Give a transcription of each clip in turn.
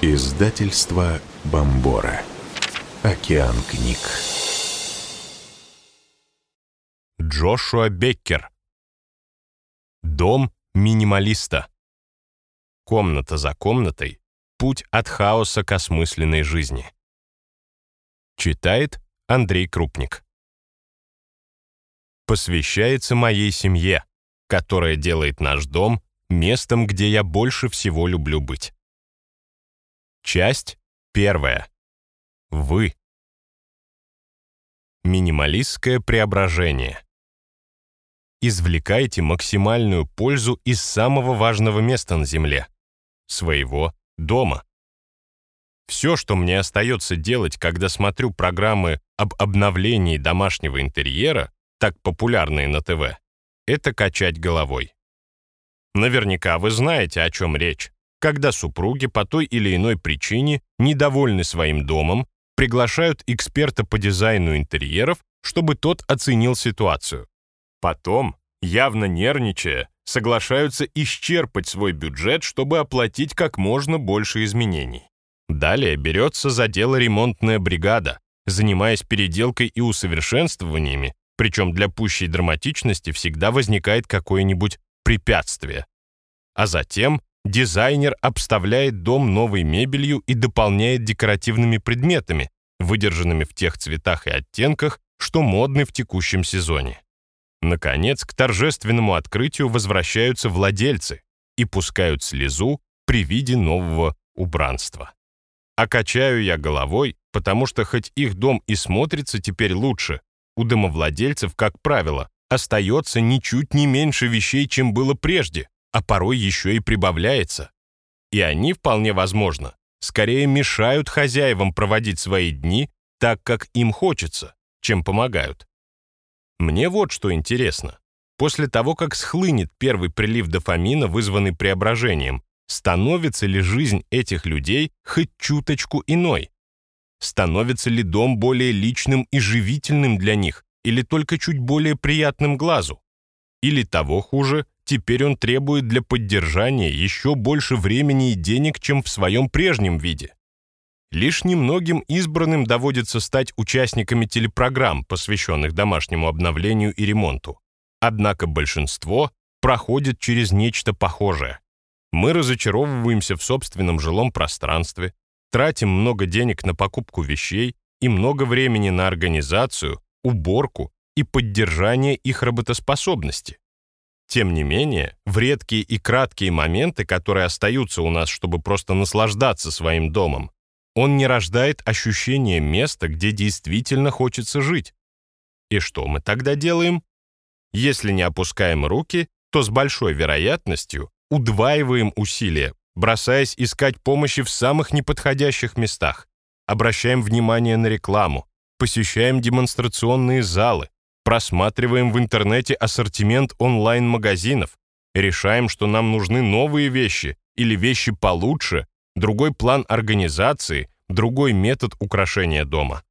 Издательство Бомбора. Океан книг. Джошуа Беккер. Дом минималиста. Комната за комнатой. Путь от хаоса к осмысленной жизни. Читает Андрей Крупник. Посвящается моей семье, которая делает наш дом местом, где я больше всего люблю быть. Часть первая. Вы. Минималистское преображение. Извлекайте максимальную пользу из самого важного места на Земле — своего дома. Все, что мне остается делать, когда смотрю программы об обновлении домашнего интерьера, так популярные на ТВ, это качать головой. Наверняка вы знаете, о чем речь, когда супруги по той или иной причине недовольны своим домом, приглашают эксперта по дизайну интерьеров, чтобы тот оценил ситуацию. Потом, явно нервничая, соглашаются исчерпать свой бюджет, чтобы оплатить как можно больше изменений. Далее берется за дело ремонтная бригада, занимаясь переделкой и усовершенствованиями, причем для пущей драматичности всегда возникает какое-нибудь препятствие. А затем дизайнер обставляет дом новой мебелью и дополняет декоративными предметами, выдержанными в тех цветах и оттенках, что модны в текущем сезоне. Наконец, к торжественному открытию возвращаются владельцы и пускают слезу при виде нового убранства. А качаю я головой, потому что хоть их дом и смотрится теперь лучше, у домовладельцев, как правило, остается ничуть не меньше вещей, чем было прежде, а порой еще и прибавляется. И они, вполне возможно, скорее мешают хозяевам проводить свои дни так, как им хочется, чем помогают. Мне вот что интересно. После того, как схлынет первый прилив дофамина, вызванный преображением, становится ли жизнь этих людей хоть чуточку иной? Становится ли дом более личным и живительным для них, или только чуть более приятным глазу? Или того хуже, теперь он требует для поддержания еще больше времени и денег, чем в своем прежнем виде? Лишь немногим избранным доводится стать участниками телепрограмм, посвященных домашнему обновлению и ремонту. Однако большинство проходит через нечто похожее. Мы разочаровываемся в собственном жилом пространстве, тратим много денег на покупку вещей и много времени на организацию, уборку и поддержание их работоспособности. Тем не менее, в редкие и краткие моменты, которые остаются у нас, чтобы просто наслаждаться своим домом, он не рождает ощущение места, где действительно хочется жить. И что мы тогда делаем? Если не опускаем руки, то с большой вероятностью удваиваем усилия, бросаясь искать помощи в самых неподходящих местах, обращаем внимание на рекламу, посещаем демонстрационные залы, просматриваем в интернете ассортимент онлайн-магазинов, решаем, что нам нужны новые вещи или вещи получше, другой план организации, другой метод украшения дома.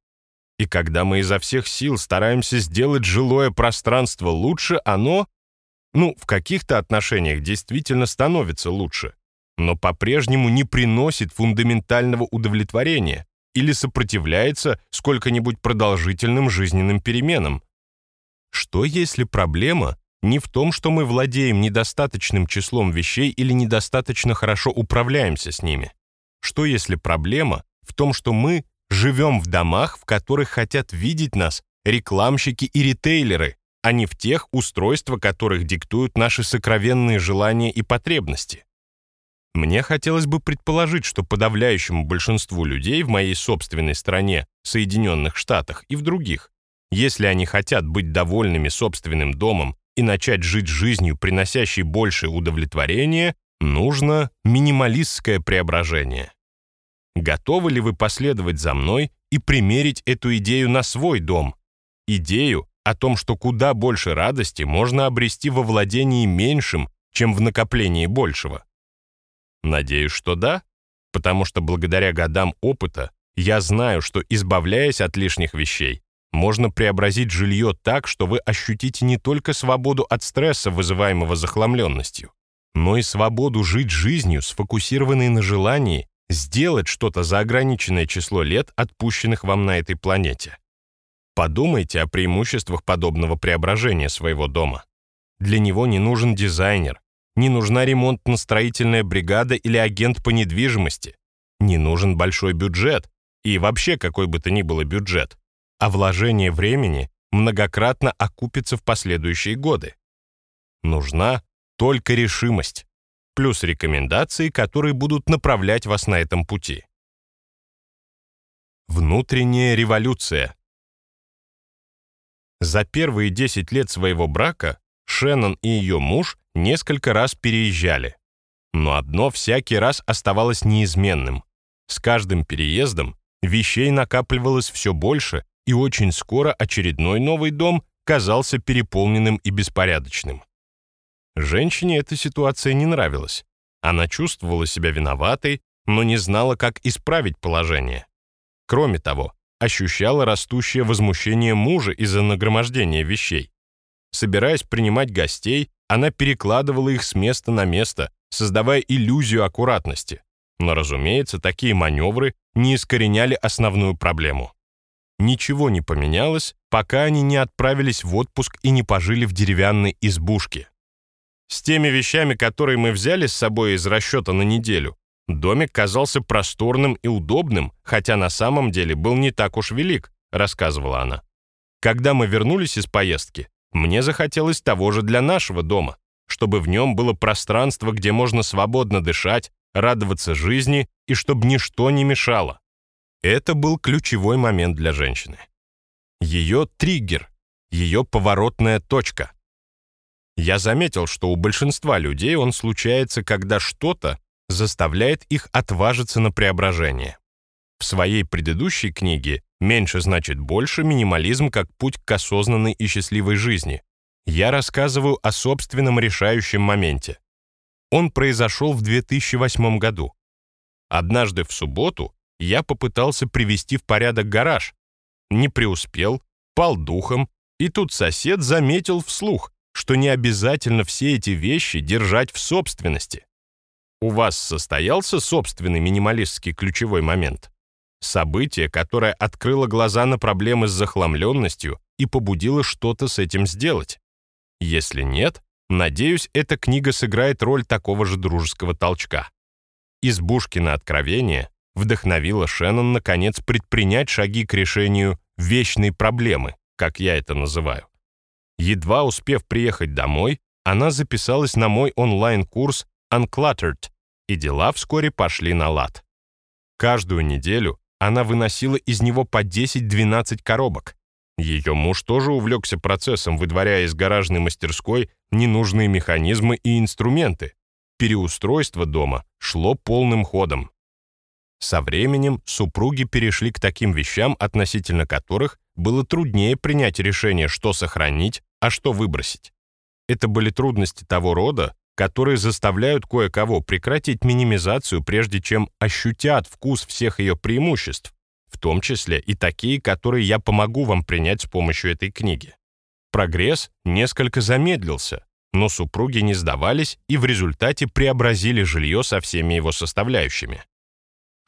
И когда мы изо всех сил стараемся сделать жилое пространство лучше, оно, ну, в каких-то отношениях действительно становится лучше но по-прежнему не приносит фундаментального удовлетворения или сопротивляется сколько-нибудь продолжительным жизненным переменам. Что если проблема не в том, что мы владеем недостаточным числом вещей или недостаточно хорошо управляемся с ними? Что если проблема в том, что мы живем в домах, в которых хотят видеть нас рекламщики и ритейлеры, а не в тех устройства, которых диктуют наши сокровенные желания и потребности? Мне хотелось бы предположить, что подавляющему большинству людей в моей собственной стране, Соединенных Штатах и в других, если они хотят быть довольными собственным домом и начать жить жизнью, приносящей большее удовлетворение, нужно минималистское преображение. Готовы ли вы последовать за мной и примерить эту идею на свой дом? Идею о том, что куда больше радости можно обрести во владении меньшим, чем в накоплении большего. Надеюсь, что да, потому что благодаря годам опыта я знаю, что избавляясь от лишних вещей, можно преобразить жилье так, что вы ощутите не только свободу от стресса, вызываемого захламленностью, но и свободу жить жизнью, сфокусированной на желании сделать что-то за ограниченное число лет, отпущенных вам на этой планете. Подумайте о преимуществах подобного преображения своего дома. Для него не нужен дизайнер, не нужна ремонтно-строительная бригада или агент по недвижимости, не нужен большой бюджет и вообще какой бы то ни было бюджет, а вложение времени многократно окупится в последующие годы. Нужна только решимость, плюс рекомендации, которые будут направлять вас на этом пути. Внутренняя революция. За первые 10 лет своего брака Шеннон и ее муж несколько раз переезжали. Но одно всякий раз оставалось неизменным. С каждым переездом вещей накапливалось все больше, и очень скоро очередной новый дом казался переполненным и беспорядочным. Женщине эта ситуация не нравилась. Она чувствовала себя виноватой, но не знала, как исправить положение. Кроме того, ощущала растущее возмущение мужа из-за нагромождения вещей. Собираясь принимать гостей, она перекладывала их с места на место, создавая иллюзию аккуратности. Но, разумеется, такие маневры не искореняли основную проблему. Ничего не поменялось, пока они не отправились в отпуск и не пожили в деревянной избушке. С теми вещами, которые мы взяли с собой из расчета на неделю, домик казался просторным и удобным, хотя на самом деле был не так уж велик, рассказывала она. Когда мы вернулись из поездки, мне захотелось того же для нашего дома, чтобы в нем было пространство, где можно свободно дышать, радоваться жизни и чтобы ничто не мешало. Это был ключевой момент для женщины. Ее триггер, ее поворотная точка. Я заметил, что у большинства людей он случается, когда что-то заставляет их отважиться на преображение. В своей предыдущей книге «Меньше значит больше. Минимализм как путь к осознанной и счастливой жизни» я рассказываю о собственном решающем моменте. Он произошел в 2008 году. Однажды в субботу я попытался привести в порядок гараж. Не преуспел, пал духом, и тут сосед заметил вслух, что не обязательно все эти вещи держать в собственности. У вас состоялся собственный минималистский ключевой момент? Событие, которое открыло глаза на проблемы с захламленностью и побудило что-то с этим сделать? Если нет, надеюсь, эта книга сыграет роль такого же дружеского толчка. Избушкино откровение вдохновило Шеннон наконец предпринять шаги к решению вечной проблемы, как я это называю. Едва успев приехать домой, она записалась на мой онлайн-курс Uncluttered, и дела вскоре пошли на лад. Каждую неделю она выносила из него по 10-12 коробок. Ее муж тоже увлекся процессом, выдворяя из гаражной мастерской ненужные механизмы и инструменты. Переустройство дома шло полным ходом. Со временем супруги перешли к таким вещам, относительно которых было труднее принять решение, что сохранить, а что выбросить. Это были трудности того рода, которые заставляют кое-кого прекратить минимизацию, прежде чем ощутят вкус всех ее преимуществ, в том числе и такие, которые я помогу вам принять с помощью этой книги. Прогресс несколько замедлился, но супруги не сдавались и в результате преобразили жилье со всеми его составляющими.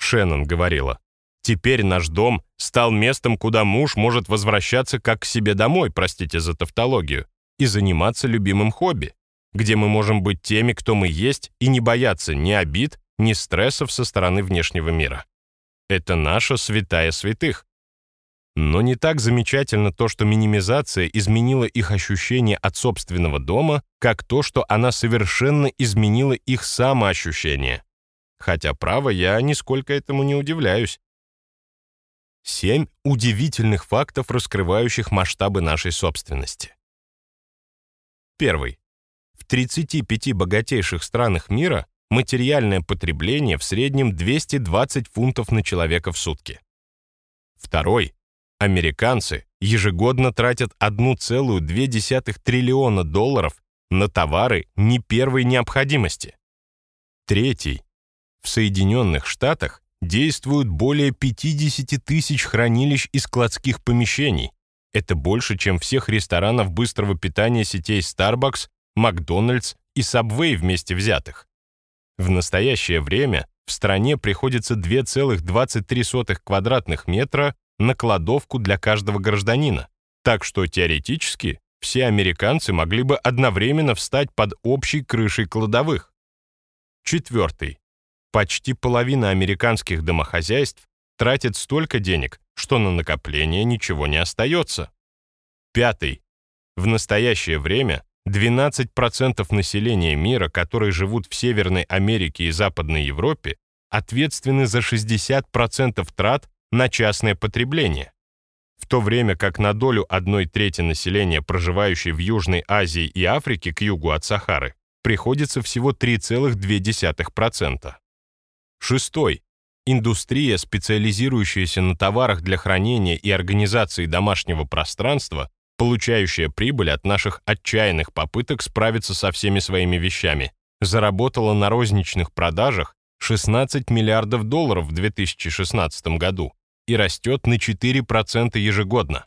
Шеннон говорила, «Теперь наш дом стал местом, куда муж может возвращаться как к себе домой, простите за тавтологию, и заниматься любимым хобби, где мы можем быть теми, кто мы есть, и не бояться ни обид, ни стрессов со стороны внешнего мира. Это наша святая святых. Но не так замечательно то, что минимизация изменила их ощущение от собственного дома, как то, что она совершенно изменила их самоощущение. Хотя, право, я нисколько этому не удивляюсь. Семь удивительных фактов, раскрывающих масштабы нашей собственности. Первый. В 35 богатейших странах мира материальное потребление в среднем 220 фунтов на человека в сутки. Второй. Американцы ежегодно тратят 1,2 триллиона долларов на товары не первой необходимости. Третий. В Соединенных Штатах действуют более 50 тысяч хранилищ и складских помещений. Это больше, чем всех ресторанов быстрого питания сетей Starbucks, Макдональдс и Subway вместе взятых. В настоящее время в стране приходится 2,23 квадратных метра на кладовку для каждого гражданина. Так что теоретически все американцы могли бы одновременно встать под общей крышей кладовых. Четвертый. Почти половина американских домохозяйств тратит столько денег, что на накопление ничего не остается. Пятый. В настоящее время 12% населения мира, которые живут в Северной Америке и Западной Европе, ответственны за 60% трат на частное потребление, в то время как на долю одной трети населения, проживающей в Южной Азии и Африке к югу от Сахары, приходится всего 3,2%. Шестой. Индустрия, специализирующаяся на товарах для хранения и организации домашнего пространства, получающая прибыль от наших отчаянных попыток справиться со всеми своими вещами, заработала на розничных продажах 16 миллиардов долларов в 2016 году и растет на 4% ежегодно.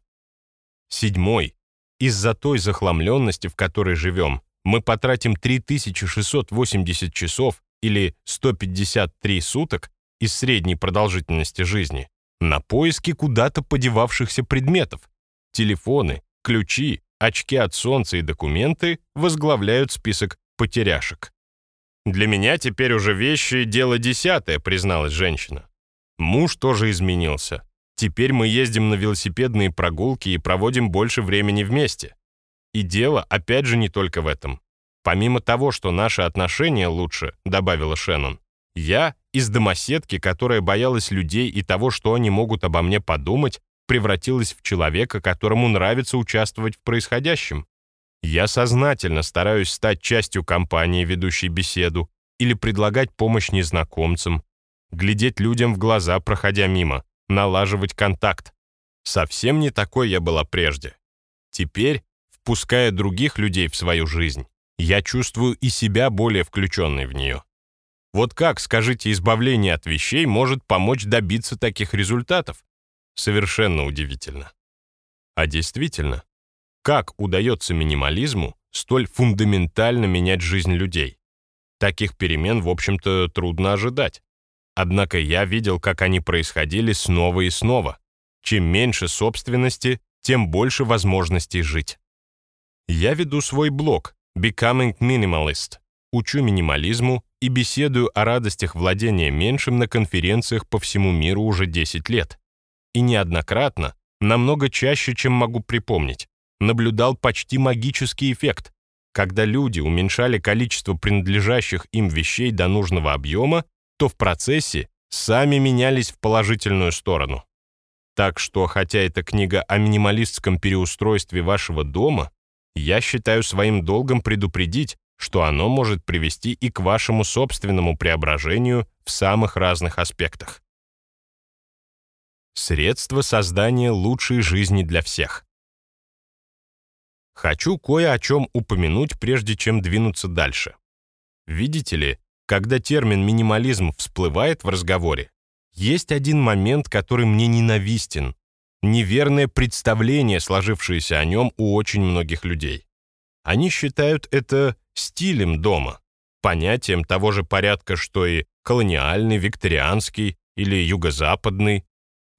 Седьмой. Из-за той захламленности, в которой живем, мы потратим 3680 часов или 153 суток из средней продолжительности жизни на поиски куда-то подевавшихся предметов. Телефоны, ключи, очки от солнца и документы возглавляют список потеряшек. «Для меня теперь уже вещи — дело десятое», — призналась женщина. Муж тоже изменился. Теперь мы ездим на велосипедные прогулки и проводим больше времени вместе. И дело, опять же, не только в этом. Помимо того, что наши отношения лучше, добавила Шеннон, я из домоседки, которая боялась людей и того, что они могут обо мне подумать, превратилась в человека, которому нравится участвовать в происходящем. Я сознательно стараюсь стать частью компании, ведущей беседу, или предлагать помощь незнакомцам, глядеть людям в глаза, проходя мимо, налаживать контакт. Совсем не такой я была прежде. Теперь, впуская других людей в свою жизнь, я чувствую и себя более включенной в нее. Вот как, скажите, избавление от вещей может помочь добиться таких результатов? Совершенно удивительно. А действительно, как удается минимализму столь фундаментально менять жизнь людей? Таких перемен, в общем-то, трудно ожидать. Однако я видел, как они происходили снова и снова. Чем меньше собственности, тем больше возможностей жить. Я веду свой блог Becoming Minimalist, учу минимализму и беседую о радостях владения меньшим на конференциях по всему миру уже 10 лет. И неоднократно, намного чаще, чем могу припомнить, наблюдал почти магический эффект, когда люди уменьшали количество принадлежащих им вещей до нужного объема, то в процессе сами менялись в положительную сторону. Так что, хотя эта книга о минималистском переустройстве вашего дома, я считаю своим долгом предупредить, что оно может привести и к вашему собственному преображению в самых разных аспектах. Средства создания лучшей жизни для всех. Хочу кое о чем упомянуть, прежде чем двинуться дальше. Видите ли, когда термин «минимализм» всплывает в разговоре, есть один момент, который мне ненавистен, неверное представление, сложившееся о нем у очень многих людей. Они считают это стилем дома, понятием того же порядка, что и колониальный, викторианский или юго-западный.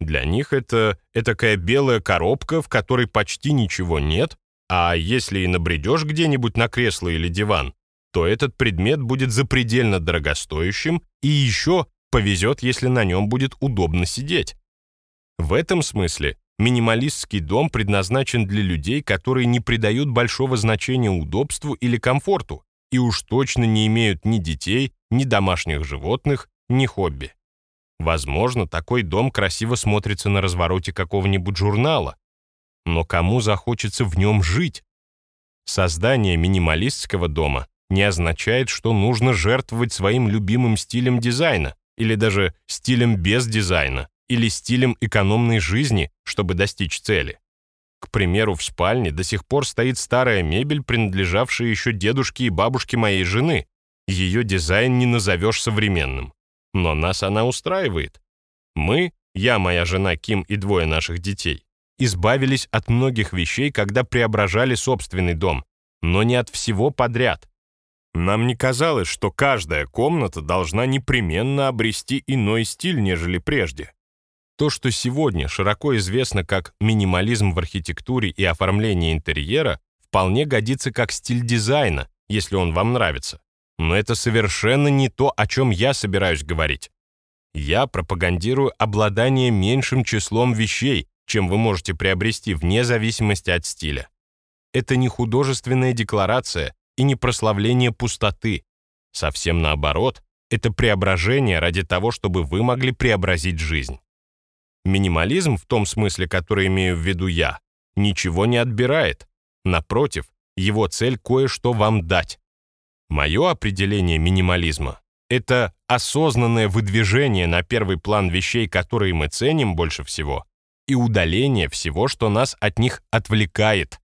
Для них это такая белая коробка, в которой почти ничего нет, а если и набредешь где-нибудь на кресло или диван, то этот предмет будет запредельно дорогостоящим и еще повезет, если на нем будет удобно сидеть. В этом смысле минималистский дом предназначен для людей, которые не придают большого значения удобству или комфорту и уж точно не имеют ни детей, ни домашних животных, ни хобби. Возможно, такой дом красиво смотрится на развороте какого-нибудь журнала, но кому захочется в нем жить? Создание минималистского дома не означает, что нужно жертвовать своим любимым стилем дизайна или даже стилем без дизайна или стилем экономной жизни, чтобы достичь цели. К примеру, в спальне до сих пор стоит старая мебель, принадлежавшая еще дедушке и бабушке моей жены. Ее дизайн не назовешь современным. Но нас она устраивает. Мы, я, моя жена Ким и двое наших детей, избавились от многих вещей, когда преображали собственный дом, но не от всего подряд. Нам не казалось, что каждая комната должна непременно обрести иной стиль, нежели прежде. То, что сегодня широко известно как минимализм в архитектуре и оформлении интерьера, вполне годится как стиль дизайна, если он вам нравится. Но это совершенно не то, о чем я собираюсь говорить. Я пропагандирую обладание меньшим числом вещей, чем вы можете приобрести вне зависимости от стиля. Это не художественная декларация и не прославление пустоты. Совсем наоборот, это преображение ради того, чтобы вы могли преобразить жизнь. Минимализм, в том смысле, который имею в виду я, ничего не отбирает. Напротив, его цель кое-что вам дать. Мое определение минимализма — это осознанное выдвижение на первый план вещей, которые мы ценим больше всего, и удаление всего, что нас от них отвлекает.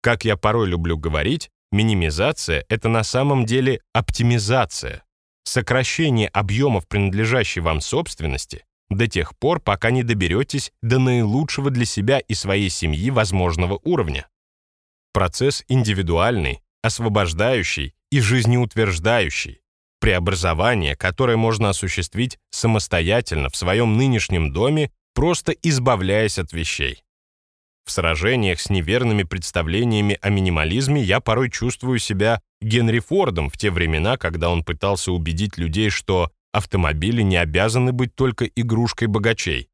Как я порой люблю говорить, минимизация — это на самом деле оптимизация, сокращение объемов принадлежащей вам собственности до тех пор, пока не доберетесь до наилучшего для себя и своей семьи возможного уровня. Процесс индивидуальный, освобождающий и жизнеутверждающий, преобразование, которое можно осуществить самостоятельно в своем нынешнем доме, просто избавляясь от вещей. В сражениях с неверными представлениями о минимализме я порой чувствую себя Генри Фордом в те времена, когда он пытался убедить людей, что автомобили не обязаны быть только игрушкой богачей.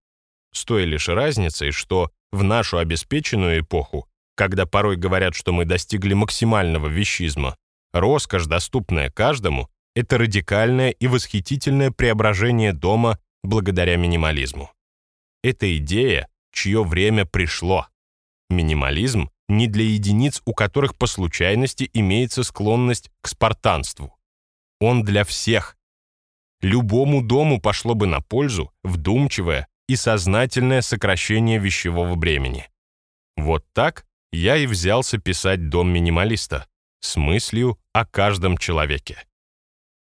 С той лишь разницей, что в нашу обеспеченную эпоху, когда порой говорят, что мы достигли максимального вещизма, роскошь, доступная каждому, это радикальное и восхитительное преображение дома благодаря минимализму. Это идея, чье время пришло. Минимализм не для единиц, у которых по случайности имеется склонность к спартанству. Он для всех, любому дому пошло бы на пользу вдумчивое и сознательное сокращение вещевого бремени. Вот так я и взялся писать «Дом минималиста» с мыслью о каждом человеке.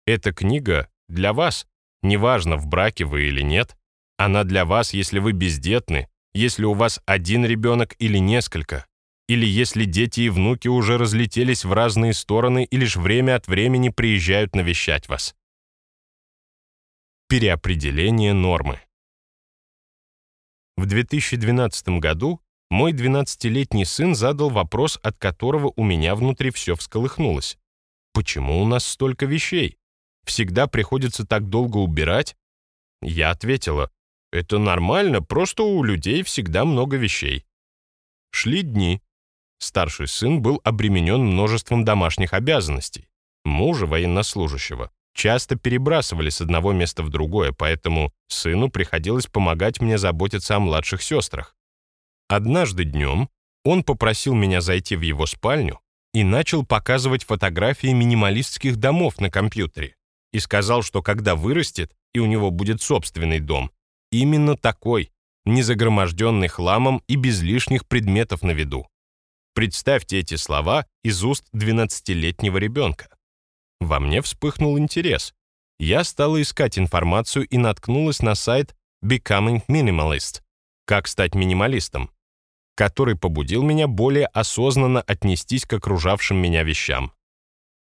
Эта книга для вас, неважно, в браке вы или нет, она для вас, если вы бездетны, если у вас один ребенок или несколько, или если дети и внуки уже разлетелись в разные стороны и лишь время от времени приезжают навещать вас. Переопределение нормы. В 2012 году мой 12-летний сын задал вопрос, от которого у меня внутри все всколыхнулось. Почему у нас столько вещей? Всегда приходится так долго убирать? Я ответила, это нормально, просто у людей всегда много вещей. Шли дни. Старший сын был обременен множеством домашних обязанностей. Мужа военнослужащего часто перебрасывали с одного места в другое, поэтому сыну приходилось помогать мне заботиться о младших сестрах. Однажды днем он попросил меня зайти в его спальню и начал показывать фотографии минималистских домов на компьютере и сказал, что когда вырастет и у него будет собственный дом, именно такой, не загроможденный хламом и без лишних предметов на виду. Представьте эти слова из уст 12-летнего ребенка. Во мне вспыхнул интерес. Я стала искать информацию и наткнулась на сайт Becoming Minimalist «Как стать минималистом», который побудил меня более осознанно отнестись к окружавшим меня вещам.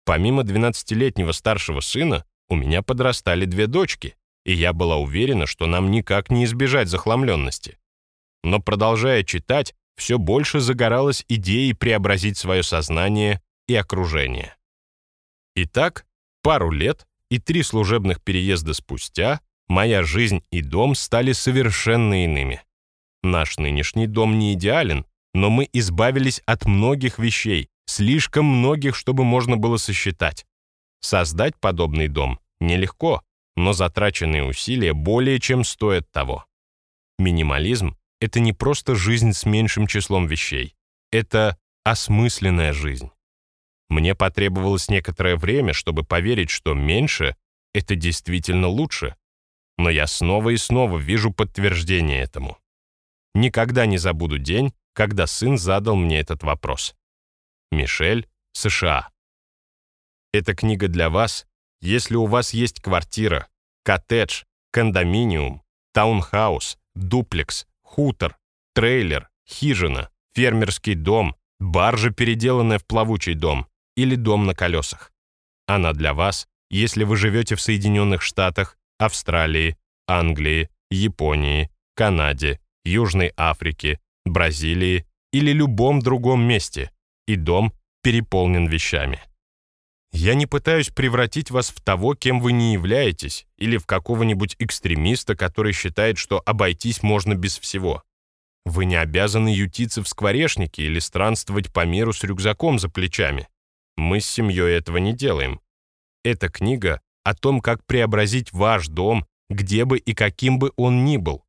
Помимо 12-летнего старшего сына, у меня подрастали две дочки, и я была уверена, что нам никак не избежать захламленности. Но продолжая читать, все больше загоралась идеей преобразить свое сознание и окружение. Итак, пару лет и три служебных переезда спустя моя жизнь и дом стали совершенно иными. Наш нынешний дом не идеален, но мы избавились от многих вещей, слишком многих, чтобы можно было сосчитать. Создать подобный дом нелегко, но затраченные усилия более чем стоят того. Минимализм — это не просто жизнь с меньшим числом вещей, это осмысленная жизнь. Мне потребовалось некоторое время, чтобы поверить, что меньше — это действительно лучше. Но я снова и снова вижу подтверждение этому. Никогда не забуду день, когда сын задал мне этот вопрос. Мишель, США. Эта книга для вас, если у вас есть квартира, коттедж, кондоминиум, таунхаус, дуплекс, хутор, трейлер, хижина, фермерский дом, баржа, переделанная в плавучий дом, или дом на колесах. Она для вас, если вы живете в Соединенных Штатах, Австралии, Англии, Японии, Канаде, Южной Африке, Бразилии или любом другом месте, и дом переполнен вещами. Я не пытаюсь превратить вас в того, кем вы не являетесь, или в какого-нибудь экстремиста, который считает, что обойтись можно без всего. Вы не обязаны ютиться в скворечнике или странствовать по миру с рюкзаком за плечами. Мы с семьей этого не делаем. Эта книга о том, как преобразить ваш дом, где бы и каким бы он ни был.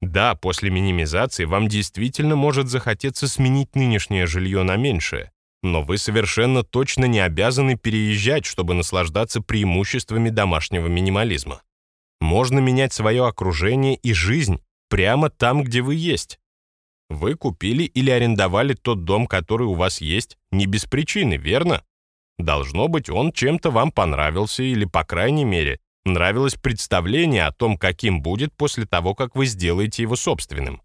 Да, после минимизации вам действительно может захотеться сменить нынешнее жилье на меньшее, но вы совершенно точно не обязаны переезжать, чтобы наслаждаться преимуществами домашнего минимализма. Можно менять свое окружение и жизнь прямо там, где вы есть. Вы купили или арендовали тот дом, который у вас есть, не без причины, верно? Должно быть, он чем-то вам понравился или, по крайней мере, нравилось представление о том, каким будет после того, как вы сделаете его собственным.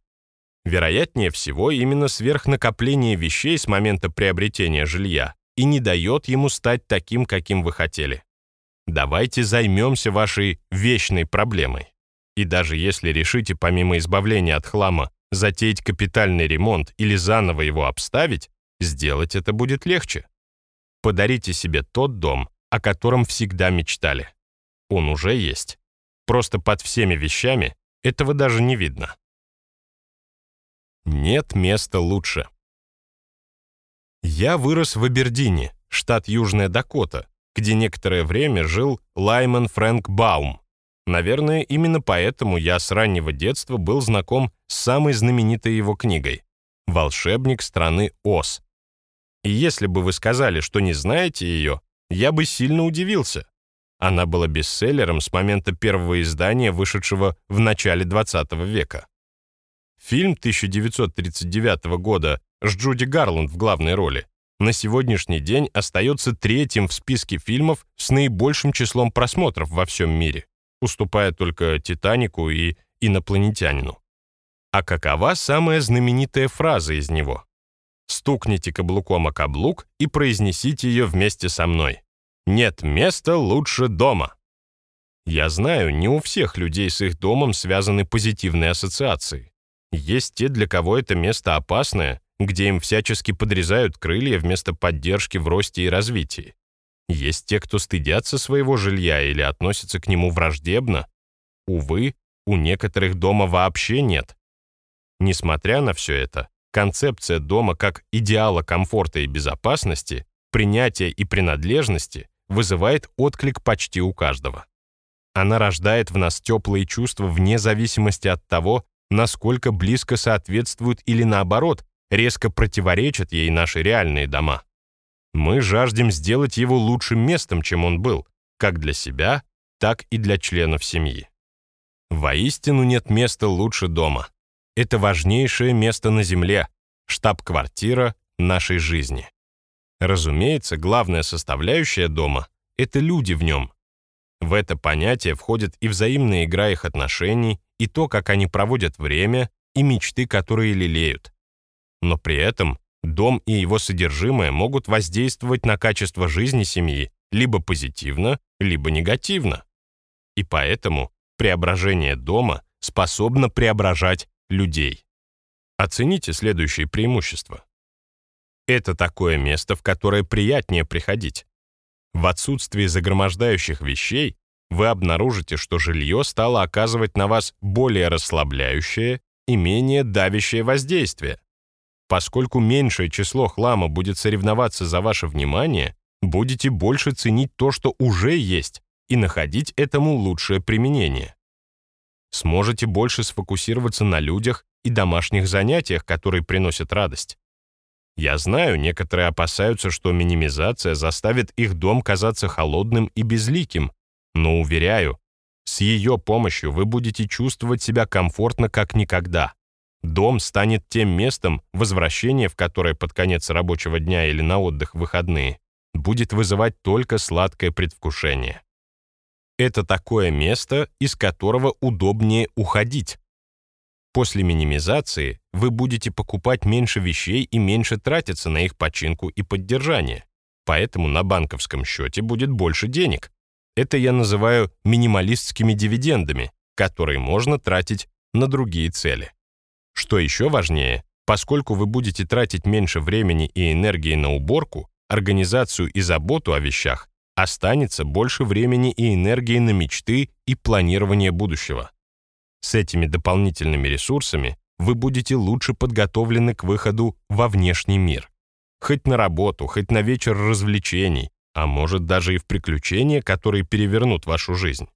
Вероятнее всего, именно сверхнакопление вещей с момента приобретения жилья и не дает ему стать таким, каким вы хотели. Давайте займемся вашей вечной проблемой. И даже если решите помимо избавления от хлама затеять капитальный ремонт или заново его обставить, сделать это будет легче. Подарите себе тот дом, о котором всегда мечтали. Он уже есть. Просто под всеми вещами этого даже не видно. Нет места лучше. Я вырос в Абердине, штат Южная Дакота, где некоторое время жил Лайман Фрэнк Баум. Наверное, именно поэтому я с раннего детства был знаком самой знаменитой его книгой «Волшебник страны Оз». И если бы вы сказали, что не знаете ее, я бы сильно удивился. Она была бестселлером с момента первого издания, вышедшего в начале 20 века. Фильм 1939 года с Джуди Гарланд в главной роли на сегодняшний день остается третьим в списке фильмов с наибольшим числом просмотров во всем мире, уступая только «Титанику» и «Инопланетянину». А какова самая знаменитая фраза из него? Стукните каблуком о каблук и произнесите ее вместе со мной. «Нет места лучше дома». Я знаю, не у всех людей с их домом связаны позитивные ассоциации. Есть те, для кого это место опасное, где им всячески подрезают крылья вместо поддержки в росте и развитии. Есть те, кто стыдятся своего жилья или относятся к нему враждебно. Увы, у некоторых дома вообще нет. Несмотря на все это, концепция дома как идеала комфорта и безопасности, принятия и принадлежности вызывает отклик почти у каждого. Она рождает в нас теплые чувства вне зависимости от того, насколько близко соответствуют или наоборот, резко противоречат ей наши реальные дома. Мы жаждем сделать его лучшим местом, чем он был, как для себя, так и для членов семьи. Воистину нет места лучше дома. Это важнейшее место на Земле, штаб-квартира нашей жизни. Разумеется, главная составляющая дома — это люди в нем. В это понятие входит и взаимная игра их отношений, и то, как они проводят время, и мечты, которые лелеют. Но при этом дом и его содержимое могут воздействовать на качество жизни семьи либо позитивно, либо негативно. И поэтому преображение дома способно преображать людей. Оцените следующие преимущества. Это такое место, в которое приятнее приходить. В отсутствии загромождающих вещей вы обнаружите, что жилье стало оказывать на вас более расслабляющее и менее давящее воздействие. Поскольку меньшее число хлама будет соревноваться за ваше внимание, будете больше ценить то, что уже есть, и находить этому лучшее применение. Сможете больше сфокусироваться на людях и домашних занятиях, которые приносят радость. Я знаю, некоторые опасаются, что минимизация заставит их дом казаться холодным и безликим, но уверяю, с ее помощью вы будете чувствовать себя комфортно как никогда. Дом станет тем местом, возвращение в которое под конец рабочего дня или на отдых в выходные будет вызывать только сладкое предвкушение. Это такое место, из которого удобнее уходить. После минимизации вы будете покупать меньше вещей и меньше тратиться на их починку и поддержание. поэтому на банковском счете будет больше денег. Это я называю минималистскими дивидендами, которые можно тратить на другие цели. Что еще важнее, поскольку вы будете тратить меньше времени и энергии на уборку, организацию и заботу о вещах, останется больше времени и энергии на мечты и планирование будущего. С этими дополнительными ресурсами вы будете лучше подготовлены к выходу во внешний мир. Хоть на работу, хоть на вечер развлечений, а может даже и в приключения, которые перевернут вашу жизнь.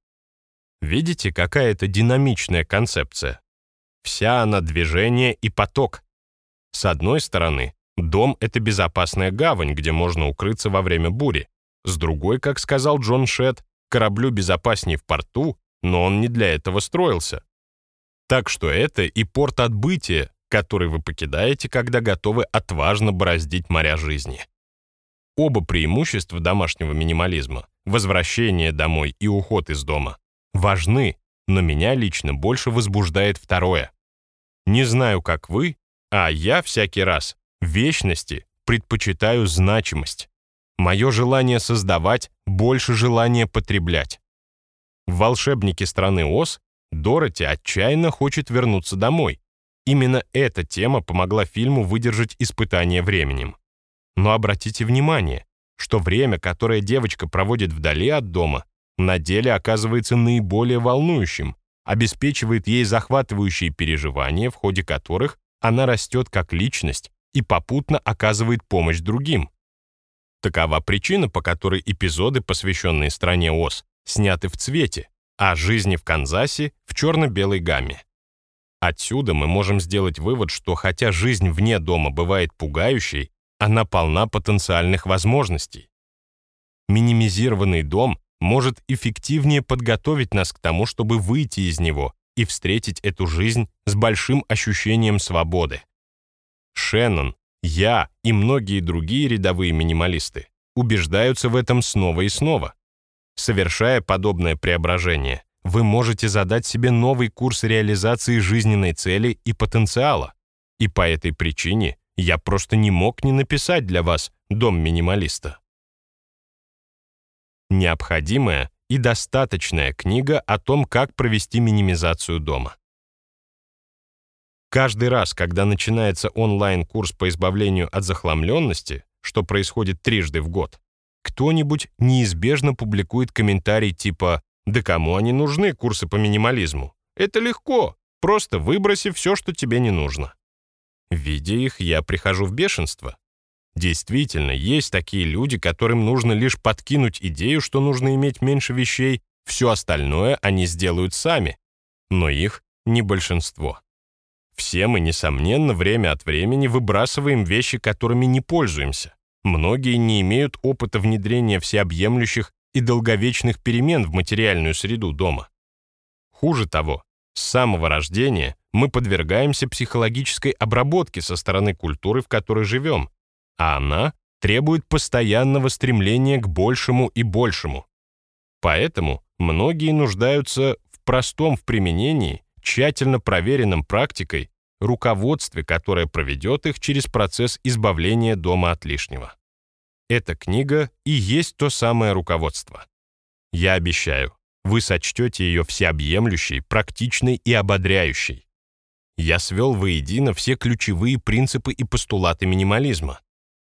Видите, какая это динамичная концепция? Вся она движение и поток. С одной стороны, дом — это безопасная гавань, где можно укрыться во время бури. С другой, как сказал Джон Шет, кораблю безопаснее в порту, но он не для этого строился. Так что это и порт отбытия, который вы покидаете, когда готовы отважно бороздить моря жизни. Оба преимущества домашнего минимализма — возвращение домой и уход из дома — важны, но меня лично больше возбуждает второе. Не знаю, как вы, а я всякий раз в вечности предпочитаю значимость. Мое желание создавать больше желания потреблять. В «Волшебнике страны Оз» Дороти отчаянно хочет вернуться домой. Именно эта тема помогла фильму выдержать испытание временем. Но обратите внимание, что время, которое девочка проводит вдали от дома, на деле оказывается наиболее волнующим, обеспечивает ей захватывающие переживания, в ходе которых она растет как личность и попутно оказывает помощь другим. Такова причина, по которой эпизоды, посвященные стране Оз, сняты в цвете, а жизни в Канзасе в черно-белой гамме. Отсюда мы можем сделать вывод, что хотя жизнь вне дома бывает пугающей, она полна потенциальных возможностей. Минимизированный дом может эффективнее подготовить нас к тому, чтобы выйти из него и встретить эту жизнь с большим ощущением свободы. Шеннон я и многие другие рядовые минималисты убеждаются в этом снова и снова. Совершая подобное преображение, вы можете задать себе новый курс реализации жизненной цели и потенциала. И по этой причине я просто не мог не написать для вас «Дом минималиста». Необходимая и достаточная книга о том, как провести минимизацию дома. Каждый раз, когда начинается онлайн-курс по избавлению от захламленности, что происходит трижды в год, кто-нибудь неизбежно публикует комментарий типа «Да кому они нужны, курсы по минимализму? Это легко, просто выброси все, что тебе не нужно». Видя их, я прихожу в бешенство. Действительно, есть такие люди, которым нужно лишь подкинуть идею, что нужно иметь меньше вещей, все остальное они сделают сами. Но их не большинство. Все мы, несомненно, время от времени выбрасываем вещи, которыми не пользуемся. Многие не имеют опыта внедрения всеобъемлющих и долговечных перемен в материальную среду дома. Хуже того, с самого рождения мы подвергаемся психологической обработке со стороны культуры, в которой живем, а она требует постоянного стремления к большему и большему. Поэтому многие нуждаются в простом в применении тщательно проверенном практикой руководстве, которое проведет их через процесс избавления дома от лишнего. Эта книга и есть то самое руководство. Я обещаю, вы сочтете ее всеобъемлющей, практичной и ободряющей. Я свел воедино все ключевые принципы и постулаты минимализма.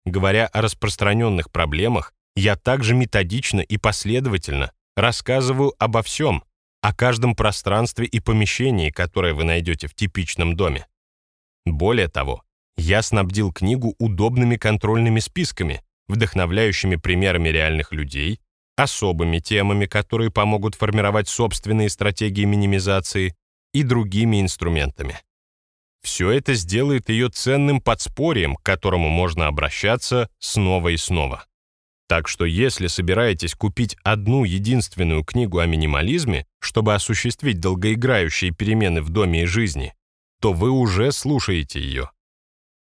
Говоря о распространенных проблемах, я также методично и последовательно рассказываю обо всем, о каждом пространстве и помещении, которое вы найдете в типичном доме. Более того, я снабдил книгу удобными контрольными списками, вдохновляющими примерами реальных людей, особыми темами, которые помогут формировать собственные стратегии минимизации и другими инструментами. Все это сделает ее ценным подспорьем, к которому можно обращаться снова и снова. Так что если собираетесь купить одну единственную книгу о минимализме, чтобы осуществить долгоиграющие перемены в доме и жизни, то вы уже слушаете ее.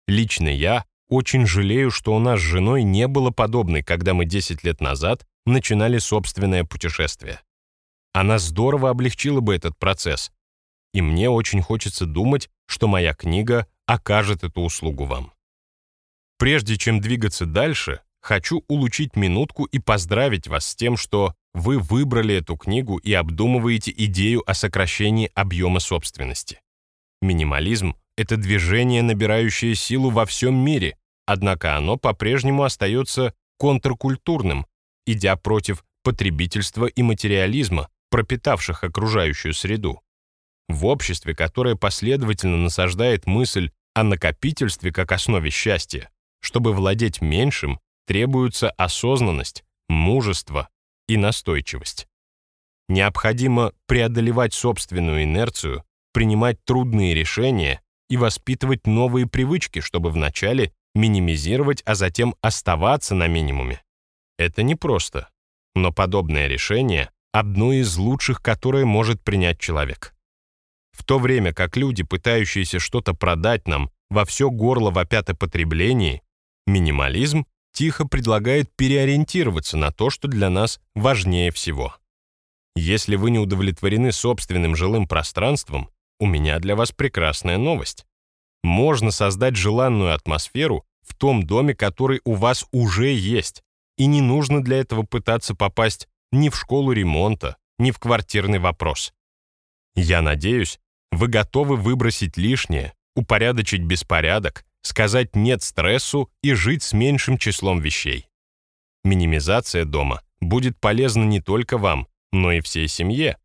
Лично я очень жалею, что у нас с женой не было подобной, когда мы 10 лет назад начинали собственное путешествие. Она здорово облегчила бы этот процесс, и мне очень хочется думать, что моя книга окажет эту услугу вам. Прежде чем двигаться дальше, хочу улучить минутку и поздравить вас с тем, что вы выбрали эту книгу и обдумываете идею о сокращении объема собственности. Минимализм — это движение, набирающее силу во всем мире, однако оно по-прежнему остается контркультурным, идя против потребительства и материализма, пропитавших окружающую среду. В обществе, которое последовательно насаждает мысль о накопительстве как основе счастья, чтобы владеть меньшим, требуются осознанность, мужество и настойчивость. Необходимо преодолевать собственную инерцию, принимать трудные решения и воспитывать новые привычки, чтобы вначале минимизировать, а затем оставаться на минимуме. Это непросто, но подобное решение – одно из лучших, которое может принять человек. В то время как люди, пытающиеся что-то продать нам, во все горло вопят о потреблении, минимализм тихо предлагает переориентироваться на то, что для нас важнее всего. Если вы не удовлетворены собственным жилым пространством, у меня для вас прекрасная новость. Можно создать желанную атмосферу в том доме, который у вас уже есть, и не нужно для этого пытаться попасть ни в школу ремонта, ни в квартирный вопрос. Я надеюсь, вы готовы выбросить лишнее, упорядочить беспорядок, сказать «нет» стрессу и жить с меньшим числом вещей. Минимизация дома будет полезна не только вам, но и всей семье.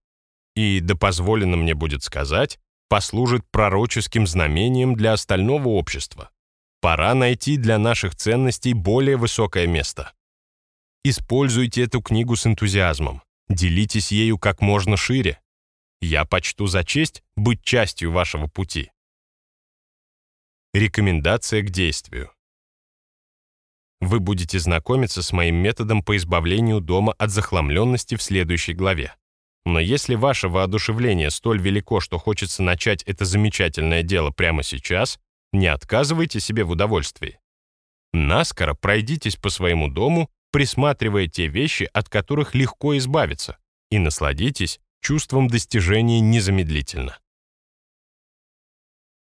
И, да позволено мне будет сказать, послужит пророческим знамением для остального общества. Пора найти для наших ценностей более высокое место. Используйте эту книгу с энтузиазмом, делитесь ею как можно шире. Я почту за честь быть частью вашего пути. Рекомендация к действию. Вы будете знакомиться с моим методом по избавлению дома от захламленности в следующей главе. Но если ваше воодушевление столь велико, что хочется начать это замечательное дело прямо сейчас, не отказывайте себе в удовольствии. Наскоро пройдитесь по своему дому, присматривая те вещи, от которых легко избавиться, и насладитесь чувством достижения незамедлительно.